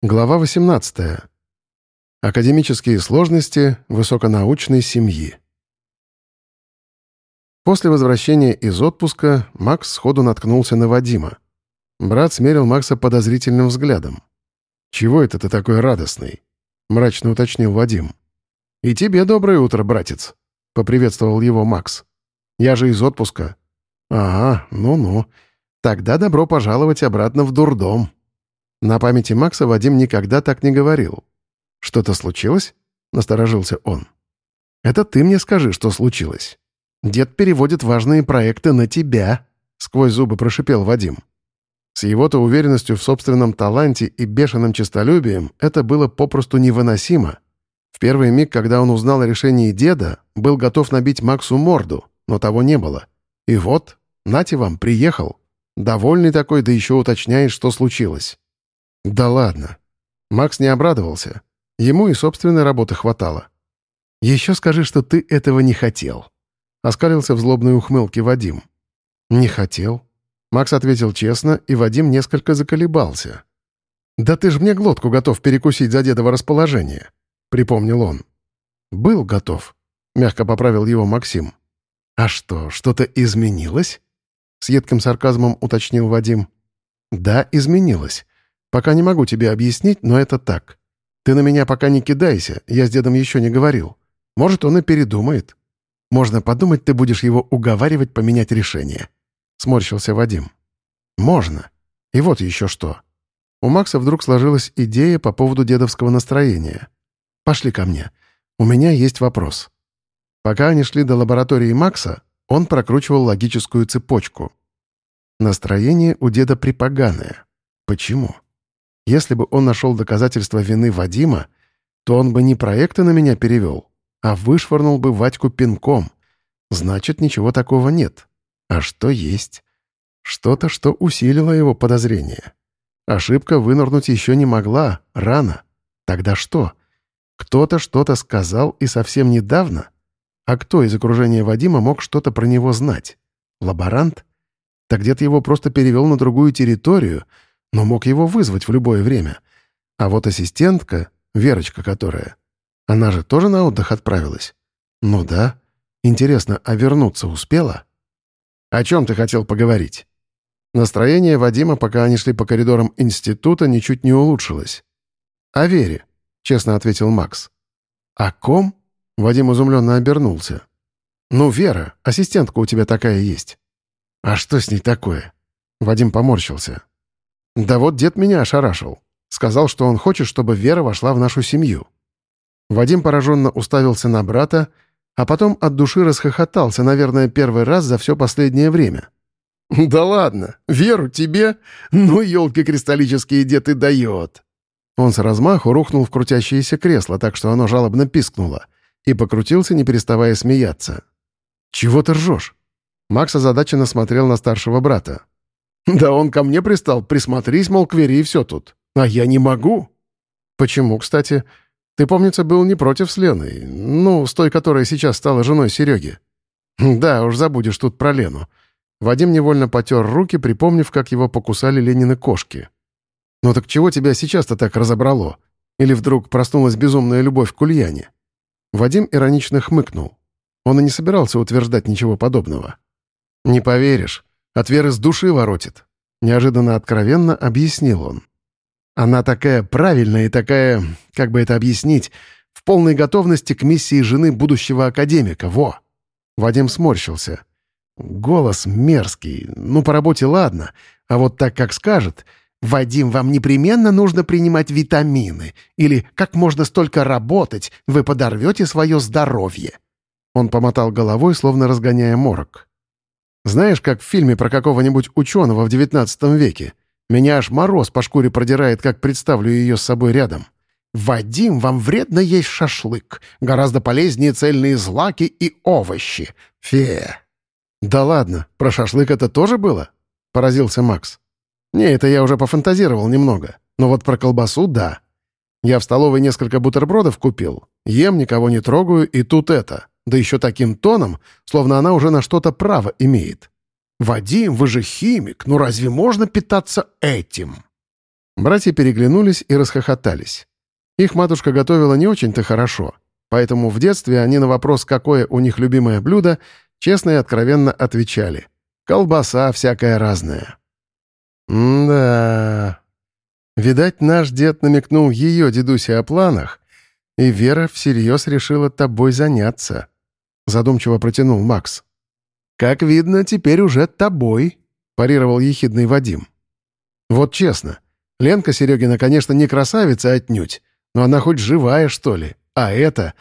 Глава 18. Академические сложности высоконаучной семьи. После возвращения из отпуска Макс сходу наткнулся на Вадима. Брат смерил Макса подозрительным взглядом. «Чего это ты такой радостный?» — мрачно уточнил Вадим. «И тебе доброе утро, братец», — поприветствовал его Макс. «Я же из отпуска». «Ага, ну-ну. Тогда добро пожаловать обратно в дурдом». На памяти Макса Вадим никогда так не говорил. «Что-то случилось?» — насторожился он. «Это ты мне скажи, что случилось. Дед переводит важные проекты на тебя», — сквозь зубы прошипел Вадим. С его-то уверенностью в собственном таланте и бешеным честолюбием это было попросту невыносимо. В первый миг, когда он узнал о решении деда, был готов набить Максу морду, но того не было. И вот, нате вам, приехал. Довольный такой, да еще уточняет, что случилось. «Да ладно». Макс не обрадовался. Ему и собственной работы хватало. «Еще скажи, что ты этого не хотел», — оскалился в злобной ухмылке Вадим. «Не хотел». Макс ответил честно, и Вадим несколько заколебался. «Да ты ж мне глотку готов перекусить за дедово расположение», — припомнил он. «Был готов», — мягко поправил его Максим. «А что, что-то изменилось?» — с едким сарказмом уточнил Вадим. «Да, изменилось. Пока не могу тебе объяснить, но это так. Ты на меня пока не кидайся, я с дедом еще не говорил. Может, он и передумает. Можно подумать, ты будешь его уговаривать поменять решение». Сморщился Вадим. «Можно. И вот еще что. У Макса вдруг сложилась идея по поводу дедовского настроения. Пошли ко мне. У меня есть вопрос». Пока они шли до лаборатории Макса, он прокручивал логическую цепочку. Настроение у деда припоганое. Почему? Если бы он нашел доказательства вины Вадима, то он бы не проекты на меня перевел, а вышвырнул бы Вадьку пинком. Значит, ничего такого нет. А что есть? Что-то, что усилило его подозрение. Ошибка вынырнуть еще не могла, рано. Тогда что? Кто-то что-то сказал и совсем недавно? А кто из окружения Вадима мог что-то про него знать? Лаборант? Так где-то его просто перевел на другую территорию — но мог его вызвать в любое время. А вот ассистентка, Верочка которая, она же тоже на отдых отправилась? Ну да. Интересно, а вернуться успела? О чем ты хотел поговорить? Настроение Вадима, пока они шли по коридорам института, ничуть не улучшилось. «О Вере», — честно ответил Макс. «О ком?» — Вадим изумленно обернулся. «Ну, Вера, ассистентка у тебя такая есть». «А что с ней такое?» Вадим поморщился. Да вот дед меня ошарашил. Сказал, что он хочет, чтобы Вера вошла в нашу семью. Вадим пораженно уставился на брата, а потом от души расхохотался, наверное, первый раз за все последнее время. «Да ладно, Веру тебе? Ну, елки кристаллические дед и дает!» Он с размаху рухнул в крутящееся кресло, так что оно жалобно пискнуло, и покрутился, не переставая смеяться. «Чего ты ржешь?» Макс озадаченно смотрел на старшего брата. Да он ко мне пристал, присмотрись, мол, к и все тут. А я не могу. Почему, кстати? Ты, помнится, был не против с Леной. Ну, с той, которая сейчас стала женой Сереги. Да, уж забудешь тут про Лену. Вадим невольно потер руки, припомнив, как его покусали Ленины кошки. «Ну так чего тебя сейчас-то так разобрало? Или вдруг проснулась безумная любовь к Ульяне?» Вадим иронично хмыкнул. Он и не собирался утверждать ничего подобного. «Не поверишь. От веры с души воротит. Неожиданно откровенно объяснил он. Она такая правильная и такая, как бы это объяснить, в полной готовности к миссии жены будущего академика, во!» Вадим сморщился. «Голос мерзкий. Ну, по работе ладно. А вот так, как скажет, «Вадим, вам непременно нужно принимать витамины» или «Как можно столько работать, вы подорвете свое здоровье». Он помотал головой, словно разгоняя морок. Знаешь, как в фильме про какого-нибудь ученого в XIX веке? Меня аж мороз по шкуре продирает, как представлю ее с собой рядом. «Вадим, вам вредно есть шашлык. Гораздо полезнее цельные злаки и овощи. Фе!» «Да ладно, про шашлык это тоже было?» — поразился Макс. «Не, это я уже пофантазировал немного. Но вот про колбасу — да. Я в столовой несколько бутербродов купил. Ем, никого не трогаю, и тут это. Да еще таким тоном, словно она уже на что-то право имеет. «Вадим, вы же химик, ну разве можно питаться этим?» Братья переглянулись и расхохотались. Их матушка готовила не очень-то хорошо, поэтому в детстве они на вопрос, какое у них любимое блюдо, честно и откровенно отвечали. Колбаса всякая разная. «Да...» Видать, наш дед намекнул ее дедусе о планах, и Вера всерьез решила тобой заняться. Задумчиво протянул Макс. «Как видно, теперь уже тобой», — парировал ехидный Вадим. «Вот честно, Ленка Серегина, конечно, не красавица отнюдь, но она хоть живая, что ли. А это...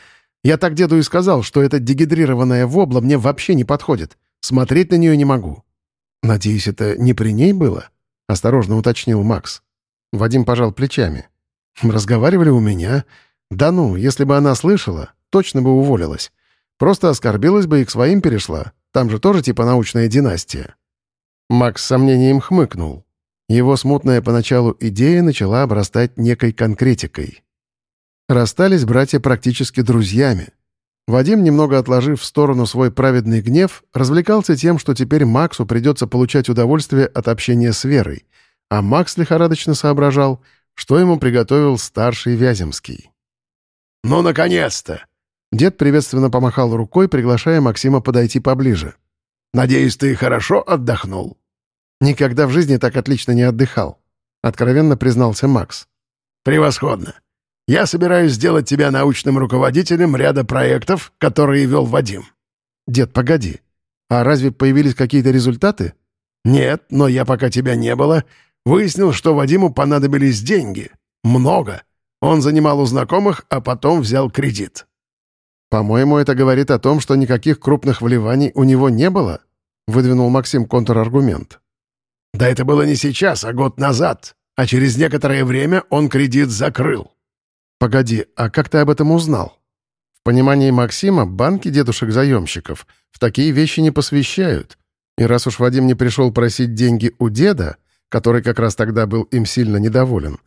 Я так деду и сказал, что эта дегидрированная вобла мне вообще не подходит. Смотреть на нее не могу». «Надеюсь, это не при ней было?» — осторожно уточнил Макс. Вадим пожал плечами. «Разговаривали у меня. Да ну, если бы она слышала, точно бы уволилась. Просто оскорбилась бы и к своим перешла. Там же тоже типа научная династия». Макс с сомнением хмыкнул. Его смутная поначалу идея начала обрастать некой конкретикой. Расстались братья практически друзьями. Вадим, немного отложив в сторону свой праведный гнев, развлекался тем, что теперь Максу придется получать удовольствие от общения с Верой, а Макс лихорадочно соображал, что ему приготовил старший Вяземский. «Ну, наконец-то!» Дед приветственно помахал рукой, приглашая Максима подойти поближе. «Надеюсь, ты хорошо отдохнул?» Никогда в жизни так отлично не отдыхал», — откровенно признался Макс. «Превосходно. Я собираюсь сделать тебя научным руководителем ряда проектов, которые вел Вадим». «Дед, погоди. А разве появились какие-то результаты?» «Нет, но я, пока тебя не было, выяснил, что Вадиму понадобились деньги. Много. Он занимал у знакомых, а потом взял кредит». «По-моему, это говорит о том, что никаких крупных вливаний у него не было?» — выдвинул Максим контраргумент. Да это было не сейчас, а год назад, а через некоторое время он кредит закрыл. Погоди, а как ты об этом узнал? В понимании Максима банки дедушек-заемщиков в такие вещи не посвящают. И раз уж Вадим не пришел просить деньги у деда, который как раз тогда был им сильно недоволен,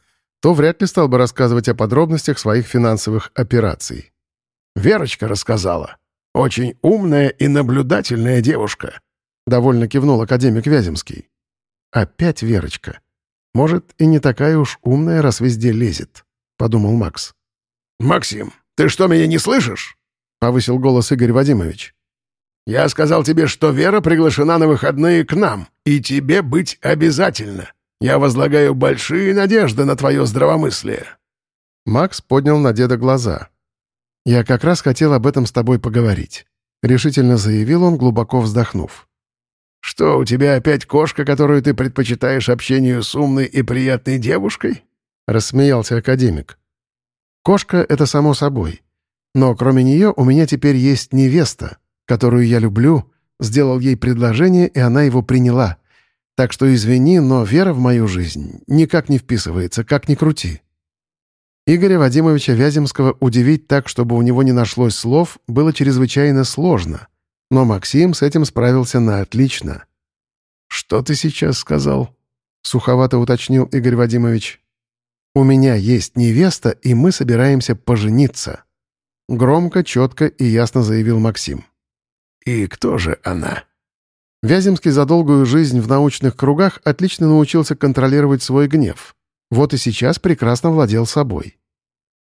то вряд ли стал бы рассказывать о подробностях своих финансовых операций. «Верочка рассказала. Очень умная и наблюдательная девушка», — довольно кивнул академик Вяземский. Опять Верочка. Может, и не такая уж умная, раз везде лезет, — подумал Макс. «Максим, ты что, меня не слышишь?» — повысил голос Игорь Вадимович. «Я сказал тебе, что Вера приглашена на выходные к нам, и тебе быть обязательно. Я возлагаю большие надежды на твое здравомыслие». Макс поднял на деда глаза. «Я как раз хотел об этом с тобой поговорить», — решительно заявил он, глубоко вздохнув. «Что, у тебя опять кошка, которую ты предпочитаешь общению с умной и приятной девушкой?» — рассмеялся академик. «Кошка — это само собой. Но кроме нее у меня теперь есть невеста, которую я люблю, сделал ей предложение, и она его приняла. Так что извини, но вера в мою жизнь никак не вписывается, как ни крути». Игоря Вадимовича Вяземского удивить так, чтобы у него не нашлось слов, было чрезвычайно сложно — но Максим с этим справился на отлично. «Что ты сейчас сказал?» — суховато уточнил Игорь Вадимович. «У меня есть невеста, и мы собираемся пожениться», — громко, четко и ясно заявил Максим. «И кто же она?» Вяземский за долгую жизнь в научных кругах отлично научился контролировать свой гнев. Вот и сейчас прекрасно владел собой.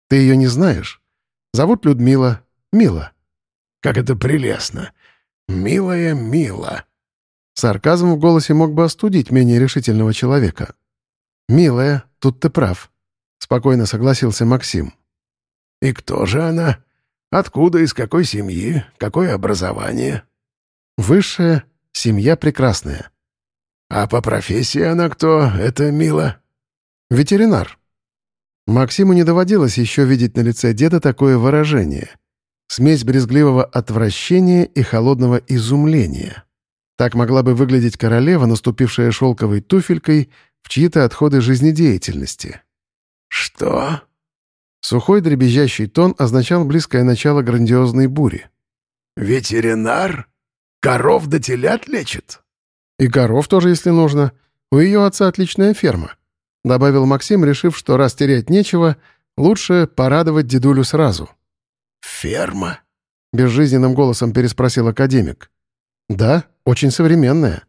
«Ты ее не знаешь? Зовут Людмила. Мила». «Как это прелестно! «Милая, мила». Сарказм в голосе мог бы остудить менее решительного человека. «Милая, тут ты прав», — спокойно согласился Максим. «И кто же она? Откуда, из какой семьи? Какое образование?» «Высшая, семья прекрасная». «А по профессии она кто, это Мила?» «Ветеринар». Максиму не доводилось еще видеть на лице деда такое выражение — Смесь брезгливого отвращения и холодного изумления. Так могла бы выглядеть королева, наступившая шелковой туфелькой в чьи-то отходы жизнедеятельности. «Что?» Сухой дребезжащий тон означал близкое начало грандиозной бури. «Ветеринар? Коров да телят лечит?» «И коров тоже, если нужно. У ее отца отличная ферма», — добавил Максим, решив, что раз терять нечего, лучше порадовать дедулю сразу. «Ферма?» — безжизненным голосом переспросил академик. «Да, очень современная».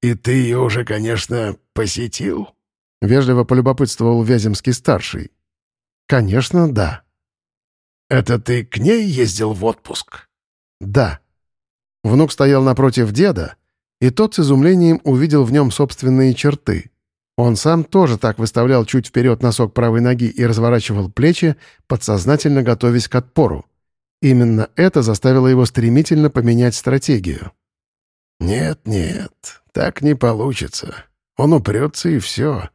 «И ты ее уже, конечно, посетил?» — вежливо полюбопытствовал Вяземский-старший. «Конечно, да». «Это ты к ней ездил в отпуск?» «Да». Внук стоял напротив деда, и тот с изумлением увидел в нем собственные черты. Он сам тоже так выставлял чуть вперед носок правой ноги и разворачивал плечи, подсознательно готовясь к отпору. Именно это заставило его стремительно поменять стратегию. «Нет, нет, так не получится. Он упрется и все.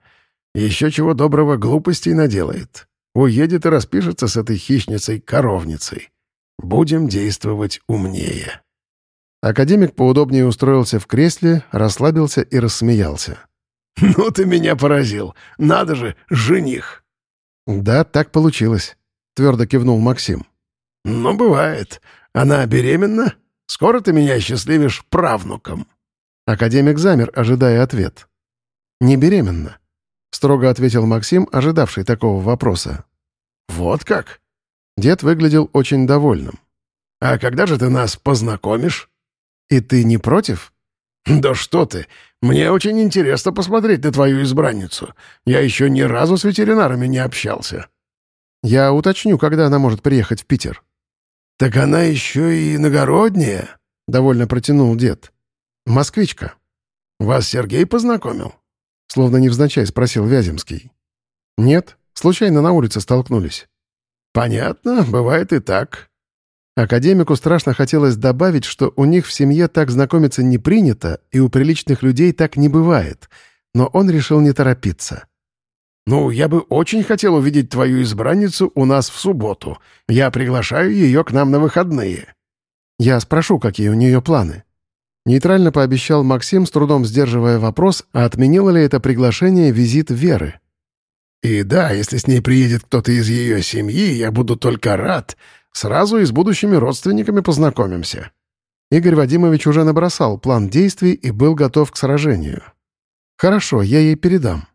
Еще чего доброго глупостей наделает. Уедет и распишется с этой хищницей-коровницей. Будем действовать умнее». Академик поудобнее устроился в кресле, расслабился и рассмеялся. «Ну ты меня поразил! Надо же, жених!» «Да, так получилось», — твердо кивнул Максим. «Ну, бывает. Она беременна? Скоро ты меня счастливишь правнуком». Академик замер, ожидая ответ. «Не беременна», — строго ответил Максим, ожидавший такого вопроса. «Вот как?» Дед выглядел очень довольным. «А когда же ты нас познакомишь?» «И ты не против?» «Да что ты! Мне очень интересно посмотреть на твою избранницу. Я еще ни разу с ветеринарами не общался». «Я уточню, когда она может приехать в Питер». «Так она еще и иногородняя?» — довольно протянул дед. «Москвичка». «Вас Сергей познакомил?» — словно невзначай спросил Вяземский. «Нет, случайно на улице столкнулись». «Понятно, бывает и так». Академику страшно хотелось добавить, что у них в семье так знакомиться не принято, и у приличных людей так не бывает, но он решил не торопиться. «Ну, я бы очень хотел увидеть твою избранницу у нас в субботу. Я приглашаю ее к нам на выходные». «Я спрошу, какие у нее планы». Нейтрально пообещал Максим, с трудом сдерживая вопрос, а отменило ли это приглашение визит Веры. «И да, если с ней приедет кто-то из ее семьи, я буду только рад. Сразу и с будущими родственниками познакомимся». Игорь Вадимович уже набросал план действий и был готов к сражению. «Хорошо, я ей передам».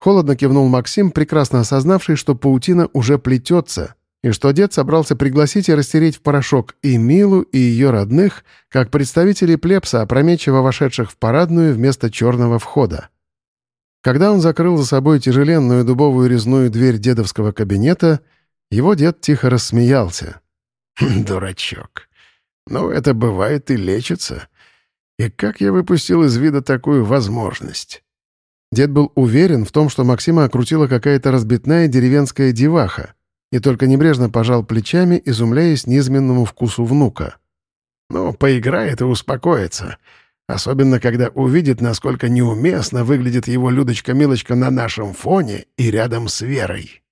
Холодно кивнул Максим, прекрасно осознавший, что паутина уже плетется, и что дед собрался пригласить и растереть в порошок и Милу, и ее родных, как представителей плебса, опрометчиво вошедших в парадную вместо черного входа. Когда он закрыл за собой тяжеленную дубовую резную дверь дедовского кабинета, его дед тихо рассмеялся. «Дурачок. Ну, это бывает и лечится. И как я выпустил из вида такую возможность?» Дед был уверен в том, что Максима окрутила какая-то разбитная деревенская деваха, и только небрежно пожал плечами, изумляясь низменному вкусу внука. «Ну, поиграет и успокоится. Особенно, когда увидит, насколько неуместно выглядит его Людочка-Милочка на нашем фоне и рядом с Верой».